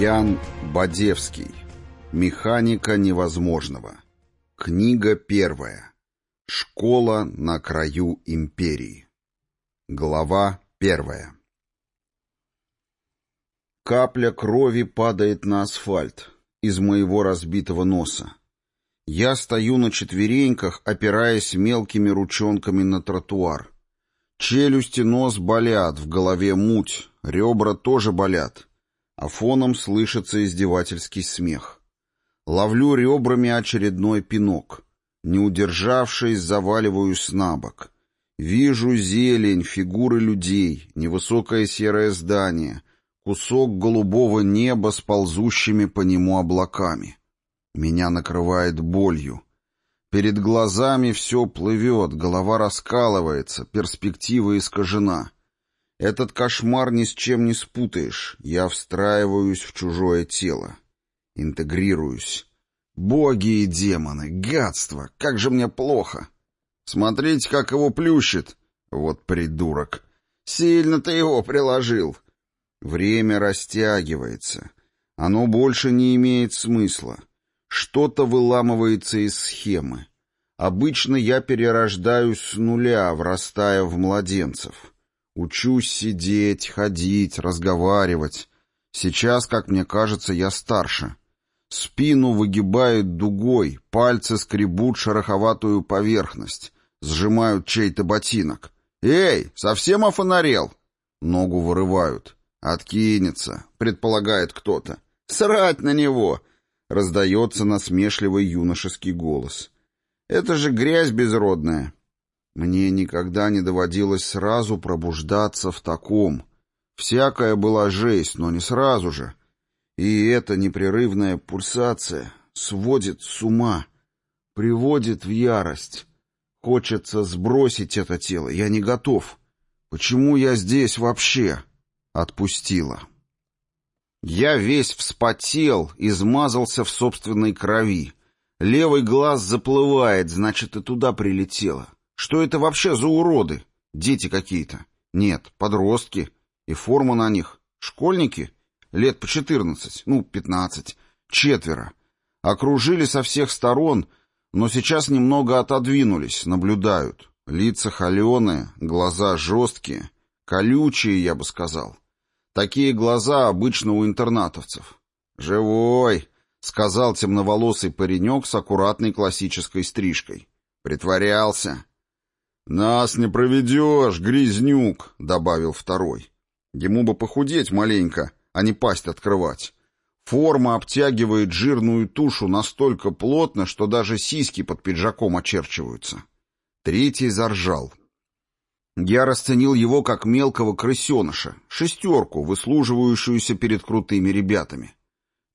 Ян Бадевский. Механика невозможного. Книга первая. Школа на краю империи. Глава первая. Капля крови падает на асфальт из моего разбитого носа. Я стою на четвереньках, опираясь мелкими ручонками на тротуар. Челюсти нос болят, в голове муть, ребра тоже болят, а фоном слышится издевательский смех. Ловлю ребрами очередной пинок. Не удержавшись, заваливаюсь на бок. Вижу зелень, фигуры людей, невысокое серое здание, кусок голубого неба с ползущими по нему облаками. Меня накрывает болью. Перед глазами все плывет, голова раскалывается, перспектива искажена. Этот кошмар ни с чем не спутаешь. Я встраиваюсь в чужое тело. Интегрируюсь. Боги и демоны, гадство, как же мне плохо. Смотрите, как его плющит. Вот придурок. Сильно ты его приложил. Время растягивается. Оно больше не имеет смысла. Что-то выламывается из схемы. Обычно я перерождаюсь с нуля, врастая в младенцев. Учусь сидеть, ходить, разговаривать. Сейчас, как мне кажется, я старше. Спину выгибает дугой, пальцы скребут шероховатую поверхность, сжимают чей-то ботинок. «Эй, совсем офонарел?» Ногу вырывают. «Откинется», — предполагает кто-то. «Срать на него!» Раздается насмешливый юношеский голос. «Это же грязь безродная!» Мне никогда не доводилось сразу пробуждаться в таком. Всякая была жесть, но не сразу же. И эта непрерывная пульсация сводит с ума, приводит в ярость. Хочется сбросить это тело, я не готов. Почему я здесь вообще? Отпустила. Я весь вспотел, измазался в собственной крови. Левый глаз заплывает, значит, и туда прилетело. Что это вообще за уроды? Дети какие-то? Нет, подростки. И форма на них. Школьники? Лет по четырнадцать, ну, пятнадцать. Четверо. Окружили со всех сторон, но сейчас немного отодвинулись, наблюдают. Лица холеные, глаза жесткие, колючие, я бы сказал. Такие глаза обычно у интернатовцев. «Живой!» — сказал темноволосый паренек с аккуратной классической стрижкой. «Притворялся». «Нас не проведешь, грязнюк!» — добавил второй. Ему бы похудеть маленько, а не пасть открывать. Форма обтягивает жирную тушу настолько плотно, что даже сиськи под пиджаком очерчиваются. Третий заржал. Я расценил его как мелкого крысеныша, шестерку, выслуживающуюся перед крутыми ребятами.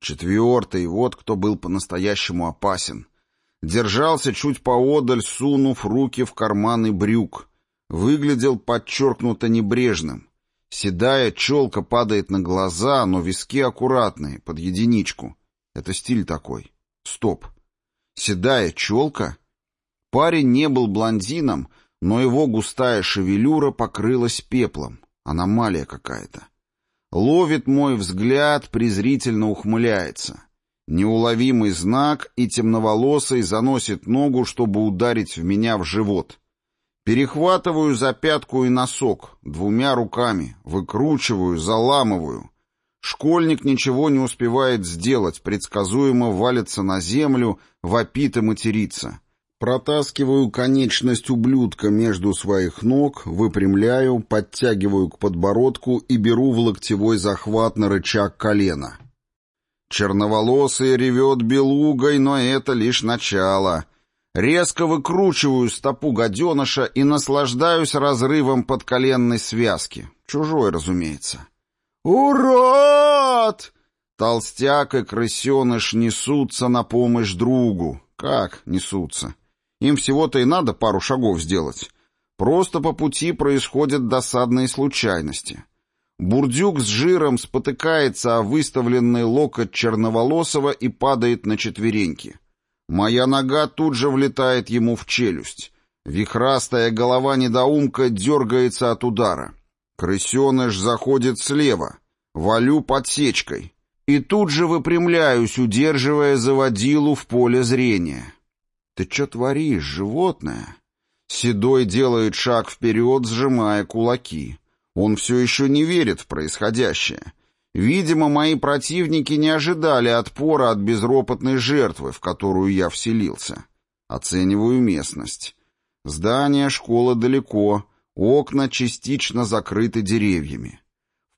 Четвертый, вот кто был по-настоящему опасен. Держался чуть поодаль, сунув руки в карманы брюк. Выглядел подчеркнуто небрежным. Седая челка падает на глаза, но виски аккуратные, под единичку. Это стиль такой. Стоп. Седая челка? Парень не был блондином, но его густая шевелюра покрылась пеплом. Аномалия какая-то. Ловит мой взгляд, презрительно ухмыляется. Неуловимый знак, и темноволосый заносит ногу, чтобы ударить в меня в живот. Перехватываю за пятку и носок, двумя руками, выкручиваю, заламываю. Школьник ничего не успевает сделать, предсказуемо валится на землю, вопит и матерится. Протаскиваю конечность ублюдка между своих ног, выпрямляю, подтягиваю к подбородку и беру в локтевой захват на рычаг колена. Черноволосый ревет белугой, но это лишь начало. Резко выкручиваю стопу гаденыша и наслаждаюсь разрывом подколенной связки. Чужой, разумеется. «Урод!» Толстяк и крысеныш несутся на помощь другу. Как несутся? Им всего-то и надо пару шагов сделать. Просто по пути происходят досадные случайности. Бурдюк с жиром спотыкается о выставленный локоть черноволосого и падает на четвереньки. Моя нога тут же влетает ему в челюсть. Вихрастая голова недоумка дергается от удара. Крысеныш заходит слева. Валю подсечкой. И тут же выпрямляюсь, удерживая заводилу в поле зрения. «Ты что творишь, животное?» Седой делает шаг вперед, сжимая кулаки. Он все еще не верит в происходящее. Видимо, мои противники не ожидали отпора от безропотной жертвы, в которую я вселился. Оцениваю местность. Здание школы далеко, окна частично закрыты деревьями.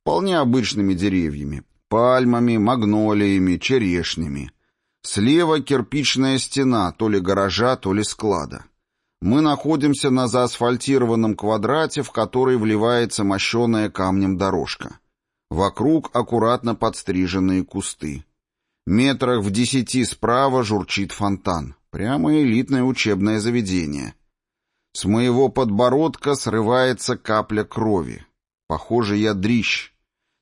Вполне обычными деревьями. Пальмами, магнолиями, черешнями. Слева кирпичная стена, то ли гаража, то ли склада. Мы находимся на заасфальтированном квадрате, в который вливается мощеная камнем дорожка. Вокруг аккуратно подстриженные кусты. Метрах в десяти справа журчит фонтан. Прямо элитное учебное заведение. С моего подбородка срывается капля крови. Похоже, я дрищ.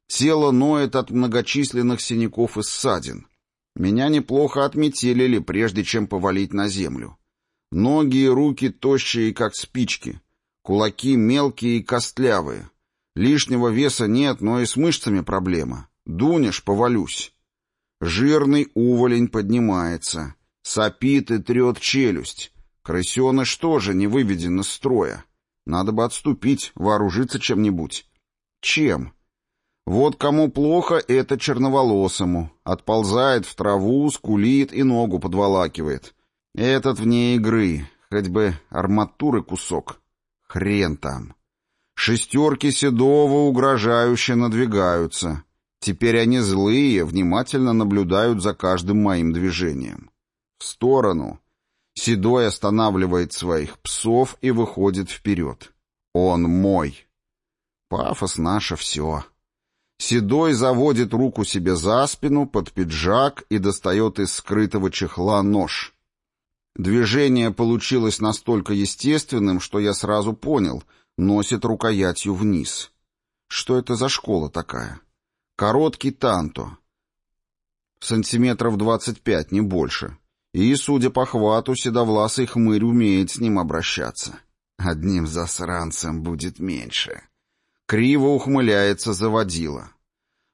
Тело ноет от многочисленных синяков и ссадин. Меня неплохо отметелили, прежде чем повалить на землю. Ноги и руки тощие, как спички. Кулаки мелкие и костлявые. Лишнего веса нет, но и с мышцами проблема. Дунешь — повалюсь. Жирный уволень поднимается. Сопит и трет челюсть. Крысеныш тоже не выведен из строя. Надо бы отступить, вооружиться чем-нибудь. Чем? Вот кому плохо, это черноволосому. Отползает в траву, скулит и ногу подволакивает. Этот вне игры, хоть бы арматуры кусок. Хрен там. Шестерки Седова угрожающе надвигаются. Теперь они злые, внимательно наблюдают за каждым моим движением. В сторону. Седой останавливает своих псов и выходит вперед. Он мой. Пафос наше все. Седой заводит руку себе за спину, под пиджак и достает из скрытого чехла нож. Движение получилось настолько естественным, что я сразу понял, носит рукоятью вниз. Что это за школа такая? Короткий танто. Сантиметров двадцать пять, не больше. И, судя по хвату, седовласый хмырь умеет с ним обращаться. Одним засранцем будет меньше. Криво ухмыляется заводила.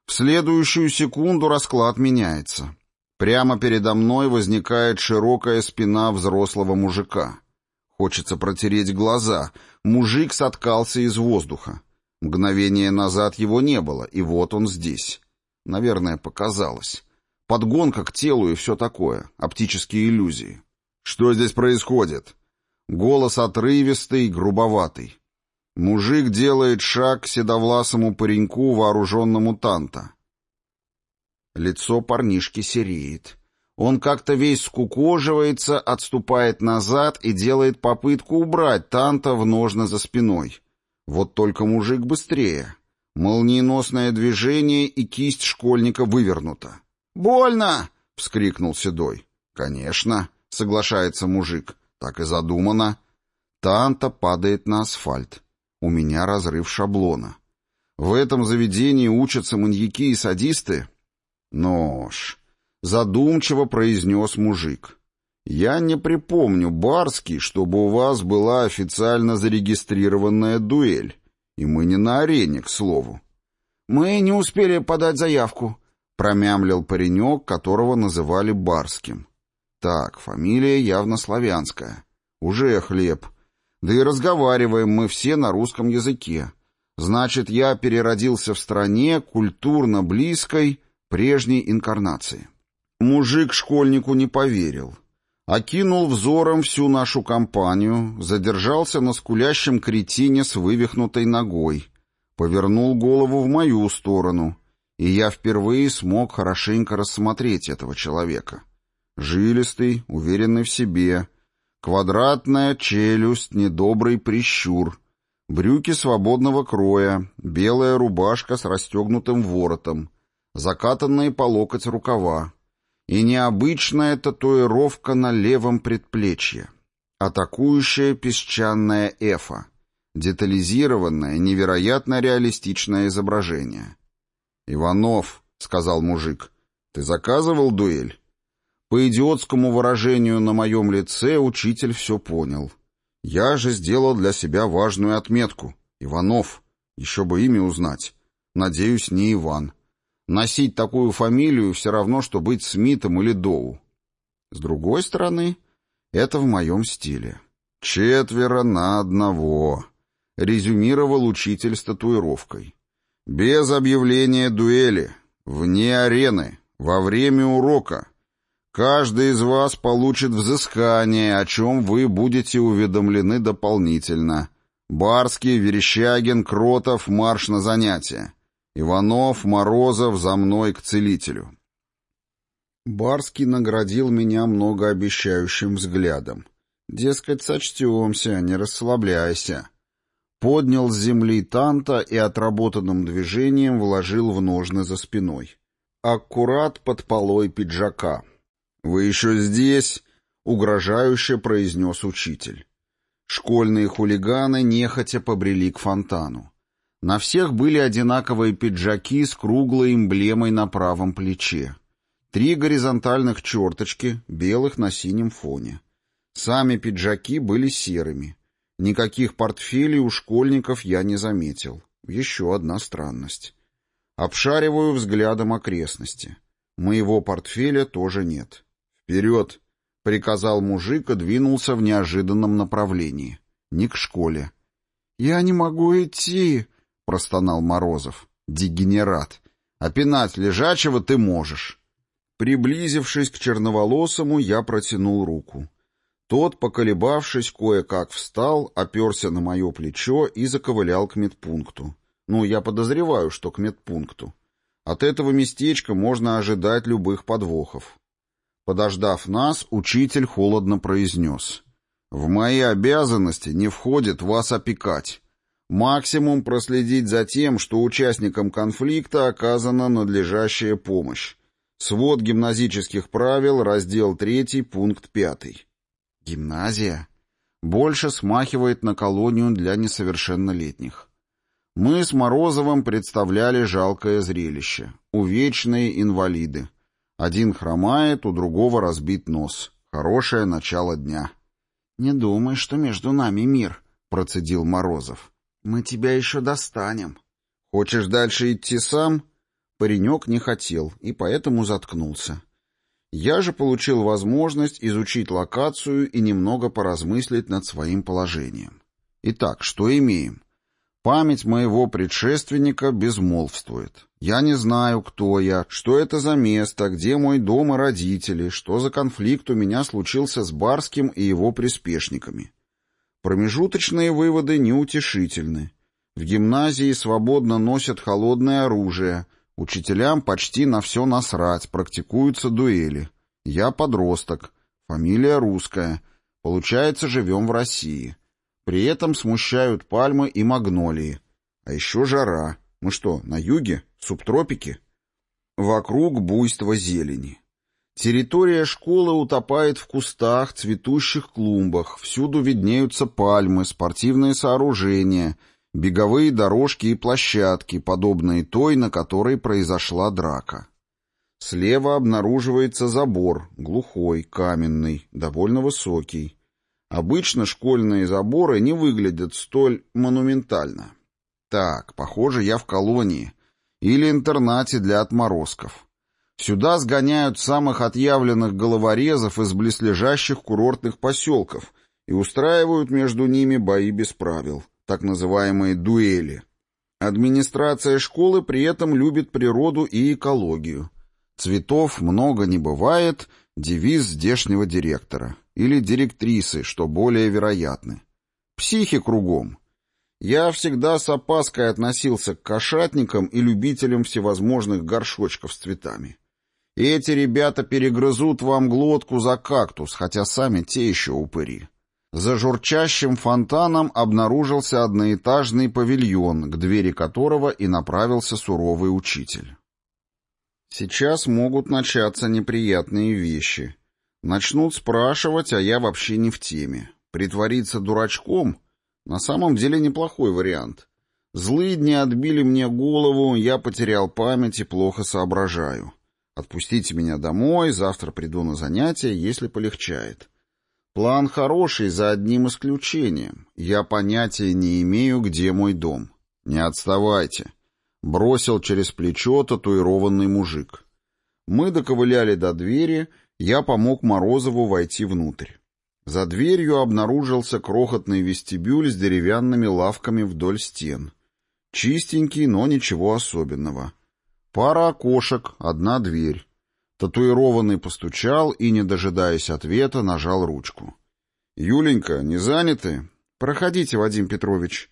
В следующую секунду расклад меняется. Прямо передо мной возникает широкая спина взрослого мужика. Хочется протереть глаза. Мужик соткался из воздуха. Мгновение назад его не было, и вот он здесь. Наверное, показалось. Подгонка к телу и все такое. Оптические иллюзии. Что здесь происходит? Голос отрывистый, грубоватый. Мужик делает шаг к седовласому пареньку, вооруженному танта. Лицо парнишки сереет. Он как-то весь скукоживается, отступает назад и делает попытку убрать Танта в ножны за спиной. Вот только мужик быстрее. Молниеносное движение, и кисть школьника вывернута. «Больно!» — вскрикнул Седой. «Конечно», — соглашается мужик. «Так и задумано». Танта падает на асфальт. У меня разрыв шаблона. В этом заведении учатся маньяки и садисты? «Нож», — задумчиво произнес мужик. «Я не припомню, Барский, чтобы у вас была официально зарегистрированная дуэль. И мы не на арене, к слову». «Мы не успели подать заявку», — промямлил паренек, которого называли Барским. «Так, фамилия явно славянская. Уже хлеб. Да и разговариваем мы все на русском языке. Значит, я переродился в стране культурно близкой прежней инкарнации. Мужик школьнику не поверил. Окинул взором всю нашу компанию, задержался на скулящем кретине с вывихнутой ногой, повернул голову в мою сторону, и я впервые смог хорошенько рассмотреть этого человека. Жилистый, уверенный в себе, квадратная челюсть, недобрый прищур, брюки свободного кроя, белая рубашка с расстегнутым воротом — закатанные по локоть рукава и необычная татуировка на левом предплечье. Атакующая песчаная эфа. Детализированное, невероятно реалистичное изображение. «Иванов», — сказал мужик, — «ты заказывал дуэль?» По идиотскому выражению на моем лице учитель все понял. Я же сделал для себя важную отметку. Иванов. Еще бы имя узнать. Надеюсь, не Иван. Носить такую фамилию все равно, что быть Смитом или Доу. С другой стороны, это в моем стиле. «Четверо на одного», — резюмировал учитель с татуировкой. «Без объявления дуэли, вне арены, во время урока. Каждый из вас получит взыскание, о чем вы будете уведомлены дополнительно. Барский, Верещагин, Кротов, марш на занятия. Иванов, Морозов, за мной к целителю». Барский наградил меня многообещающим взглядом. Дескать, сочтемся, не расслабляйся. Поднял с земли танта и отработанным движением вложил в ножны за спиной. Аккурат под полой пиджака. «Вы еще здесь?» — угрожающе произнес учитель. Школьные хулиганы нехотя побрели к фонтану. На всех были одинаковые пиджаки с круглой эмблемой на правом плече. Три горизонтальных черточки, белых на синем фоне. Сами пиджаки были серыми. Никаких портфелей у школьников я не заметил. Еще одна странность. Обшариваю взглядом окрестности. Моего портфеля тоже нет. «Вперед!» — приказал мужик и двинулся в неожиданном направлении. Не к школе. «Я не могу идти!» — простонал Морозов. «Дегенерат! А пинать лежачего ты можешь!» Приблизившись к черноволосому, я протянул руку. Тот, поколебавшись, кое-как встал, оперся на мое плечо и заковылял к медпункту. Ну, я подозреваю, что к медпункту. От этого местечка можно ожидать любых подвохов. Подождав нас, учитель холодно произнес. «В мои обязанности не входит вас опекать. Максимум проследить за тем, что участникам конфликта оказана надлежащая помощь. Свод гимназических правил, раздел 3, пункт 5. Гимназия больше смахивает на колонию для несовершеннолетних. Мы с Морозовым представляли жалкое зрелище. Увечные инвалиды. Один хромает, у другого разбит нос. Хорошее начало дня. «Не думай, что между нами мир», — процедил Морозов. «Мы тебя еще достанем». «Хочешь дальше идти сам?» Паренек не хотел и поэтому заткнулся. Я же получил возможность изучить локацию и немного поразмыслить над своим положением. Итак, что имеем? Память моего предшественника безмолвствует. Я не знаю, кто я, что это за место, где мой дом и родители, что за конфликт у меня случился с Барским и его приспешниками. Промежуточные выводы неутешительны. В гимназии свободно носят холодное оружие — Учителям почти на все насрать, практикуются дуэли. Я подросток, фамилия русская. Получается, живем в России. При этом смущают пальмы и магнолии. А еще жара. Мы что, на юге? Субтропики? Вокруг буйство зелени. Территория школы утопает в кустах, цветущих клумбах. Всюду виднеются пальмы, спортивные сооружения — беговые дорожки и площадки, подобные той, на которой произошла драка. Слева обнаруживается забор, глухой, каменный, довольно высокий. Обычно школьные заборы не выглядят столь монументально. Так, похоже, я в колонии или интернате для отморозков. Сюда сгоняют самых отъявленных головорезов из близлежащих курортных поселков и устраивают между ними бои без правил так называемые дуэли. Администрация школы при этом любит природу и экологию. Цветов много не бывает, девиз здешнего директора. Или директрисы, что более вероятны. Психи кругом. Я всегда с опаской относился к кошатникам и любителям всевозможных горшочков с цветами. Эти ребята перегрызут вам глотку за кактус, хотя сами те еще упыри. За журчащим фонтаном обнаружился одноэтажный павильон, к двери которого и направился суровый учитель. Сейчас могут начаться неприятные вещи. Начнут спрашивать, а я вообще не в теме. Притвориться дурачком — на самом деле неплохой вариант. Злые дни отбили мне голову, я потерял память и плохо соображаю. Отпустите меня домой, завтра приду на занятия, если полегчает. План хороший за одним исключением. Я понятия не имею, где мой дом. Не отставайте. Бросил через плечо татуированный мужик. Мы доковыляли до двери, я помог Морозову войти внутрь. За дверью обнаружился крохотный вестибюль с деревянными лавками вдоль стен. Чистенький, но ничего особенного. Пара окошек, одна дверь. Татуированный постучал и, не дожидаясь ответа, нажал ручку. «Юленька, не заняты?» «Проходите, Вадим Петрович».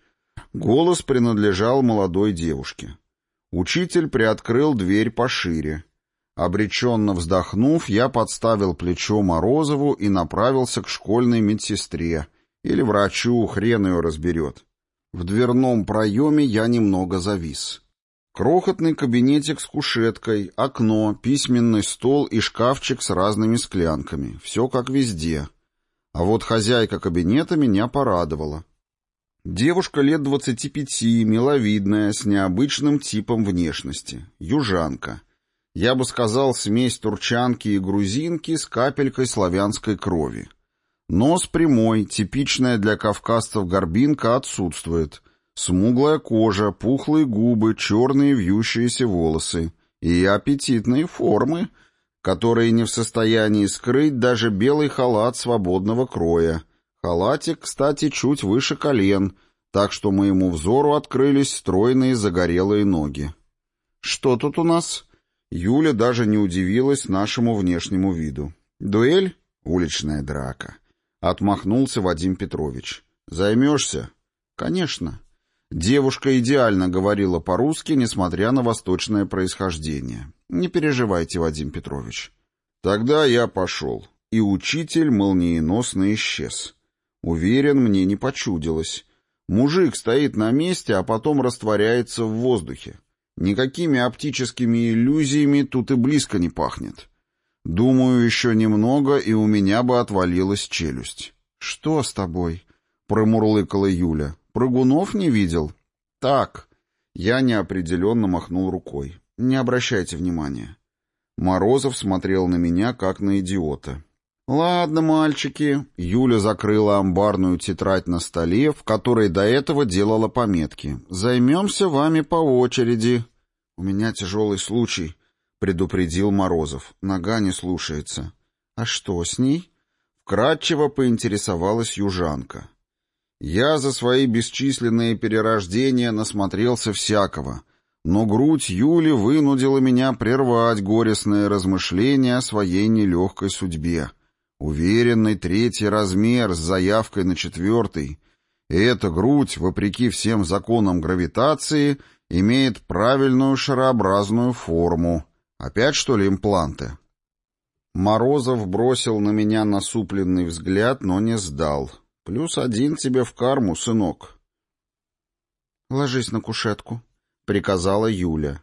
Голос принадлежал молодой девушке. Учитель приоткрыл дверь пошире. Обреченно вздохнув, я подставил плечо Морозову и направился к школьной медсестре. Или врачу, хрен ее разберет. В дверном проеме я немного завис. Крохотный кабинетик с кушеткой, окно, письменный стол и шкафчик с разными склянками. Все как везде. А вот хозяйка кабинета меня порадовала. Девушка лет двадцати пяти, миловидная, с необычным типом внешности. Южанка. Я бы сказал, смесь турчанки и грузинки с капелькой славянской крови. Нос прямой, типичная для кавказцев горбинка, отсутствует. Смуглая кожа, пухлые губы, черные вьющиеся волосы и аппетитные формы, которые не в состоянии скрыть даже белый халат свободного кроя. Халатик, кстати, чуть выше колен, так что моему взору открылись стройные загорелые ноги. «Что тут у нас?» Юля даже не удивилась нашему внешнему виду. «Дуэль? Уличная драка». Отмахнулся Вадим Петрович. «Займешься?» «Конечно». Девушка идеально говорила по-русски, несмотря на восточное происхождение. Не переживайте, Вадим Петрович. Тогда я пошел, и учитель молниеносно исчез. Уверен, мне не почудилось. Мужик стоит на месте, а потом растворяется в воздухе. Никакими оптическими иллюзиями тут и близко не пахнет. Думаю, еще немного, и у меня бы отвалилась челюсть. «Что с тобой?» — промурлыкала Юля. Прыгунов не видел? Так. Я неопределенно махнул рукой. Не обращайте внимания. Морозов смотрел на меня, как на идиота. «Ладно, мальчики». Юля закрыла амбарную тетрадь на столе, в которой до этого делала пометки. «Займемся вами по очереди». «У меня тяжелый случай», — предупредил Морозов. «Нога не слушается». «А что с ней?» Вкратчиво поинтересовалась южанка. Я за свои бесчисленные перерождения насмотрелся всякого, но грудь Юли вынудила меня прервать горестные размышления о своей нелегкой судьбе. Уверенный третий размер с заявкой на четвертый. И эта грудь, вопреки всем законам гравитации, имеет правильную шарообразную форму. Опять, что ли, импланты? Морозов бросил на меня насупленный взгляд, но не сдал. Плюс один тебе в карму, сынок. Ложись на кушетку, приказала Юля.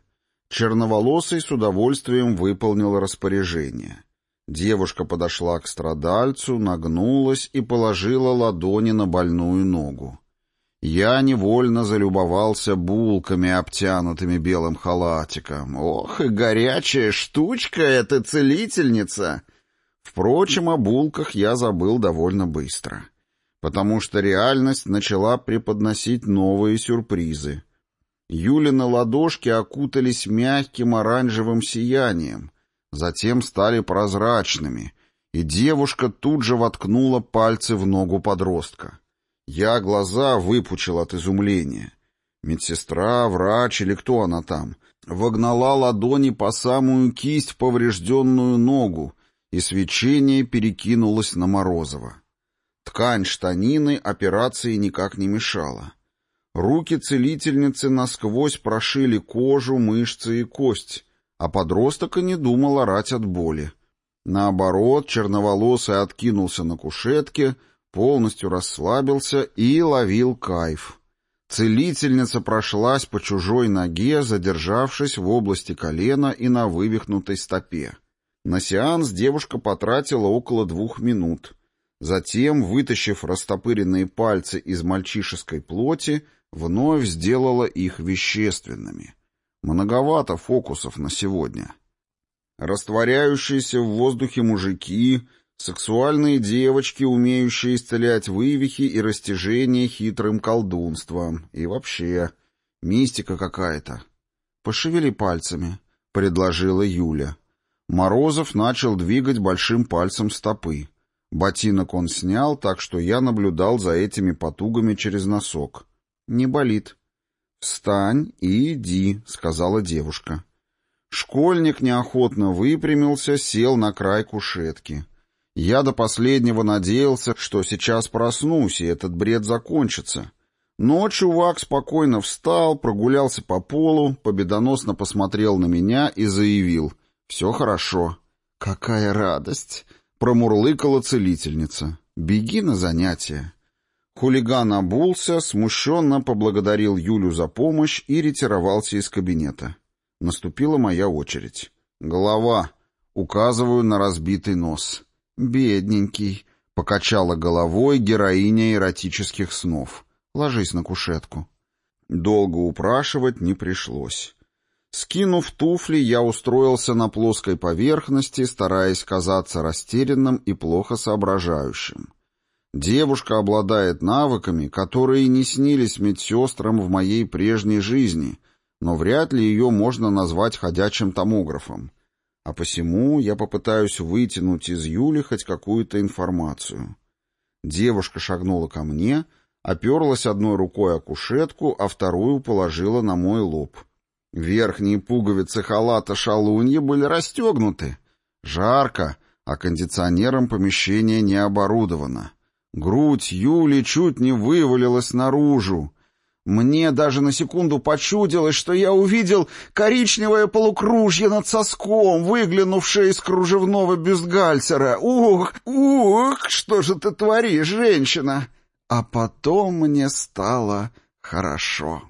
Черноволосый с удовольствием выполнил распоряжение. Девушка подошла к страдальцу, нагнулась и положила ладони на больную ногу. Я невольно залюбовался булками, обтянутыми белым халатиком. Ох, и горячая штучка эта целительница! Впрочем, о булках я забыл довольно быстро потому что реальность начала преподносить новые сюрпризы. Юлины ладошки окутались мягким оранжевым сиянием, затем стали прозрачными, и девушка тут же воткнула пальцы в ногу подростка. Я глаза выпучил от изумления. Медсестра, врач или кто она там, вогнала ладони по самую кисть в поврежденную ногу, и свечение перекинулось на Морозова. Ткань штанины операции никак не мешала. Руки целительницы насквозь прошили кожу, мышцы и кость, а подросток и не думал орать от боли. Наоборот, черноволосый откинулся на кушетке, полностью расслабился и ловил кайф. Целительница прошлась по чужой ноге, задержавшись в области колена и на вывихнутой стопе. На сеанс девушка потратила около двух минут — Затем, вытащив растопыренные пальцы из мальчишеской плоти, вновь сделала их вещественными. Многовато фокусов на сегодня. Растворяющиеся в воздухе мужики, сексуальные девочки, умеющие исцелять вывихи и растяжения хитрым колдунством. И вообще, мистика какая-то. «Пошевели пальцами», — предложила Юля. Морозов начал двигать большим пальцем стопы. Ботинок он снял, так что я наблюдал за этими потугами через носок. «Не болит». «Встань и иди», — сказала девушка. Школьник неохотно выпрямился, сел на край кушетки. Я до последнего надеялся, что сейчас проснусь, и этот бред закончится. Но чувак спокойно встал, прогулялся по полу, победоносно посмотрел на меня и заявил «Все хорошо». «Какая радость!» Промурлыкала целительница. «Беги на занятия». Хулиган обулся, смущенно поблагодарил Юлю за помощь и ретировался из кабинета. Наступила моя очередь. «Голова!» Указываю на разбитый нос. «Бедненький!» — покачала головой героиня эротических снов. «Ложись на кушетку». Долго упрашивать не пришлось. Скинув туфли, я устроился на плоской поверхности, стараясь казаться растерянным и плохо соображающим. Девушка обладает навыками, которые не снились медсестрам в моей прежней жизни, но вряд ли ее можно назвать ходячим томографом. А посему я попытаюсь вытянуть из Юли хоть какую-то информацию. Девушка шагнула ко мне, оперлась одной рукой о кушетку, а вторую положила на мой лоб — Верхние пуговицы халата шалуньи были расстегнуты. Жарко, а кондиционером помещение не оборудовано. Грудь Юли чуть не вывалилась наружу. Мне даже на секунду почудилось, что я увидел коричневое полукружье над соском, выглянувшее из кружевного бюстгальтера. Ух, ух, что же ты творишь, женщина? А потом мне стало хорошо.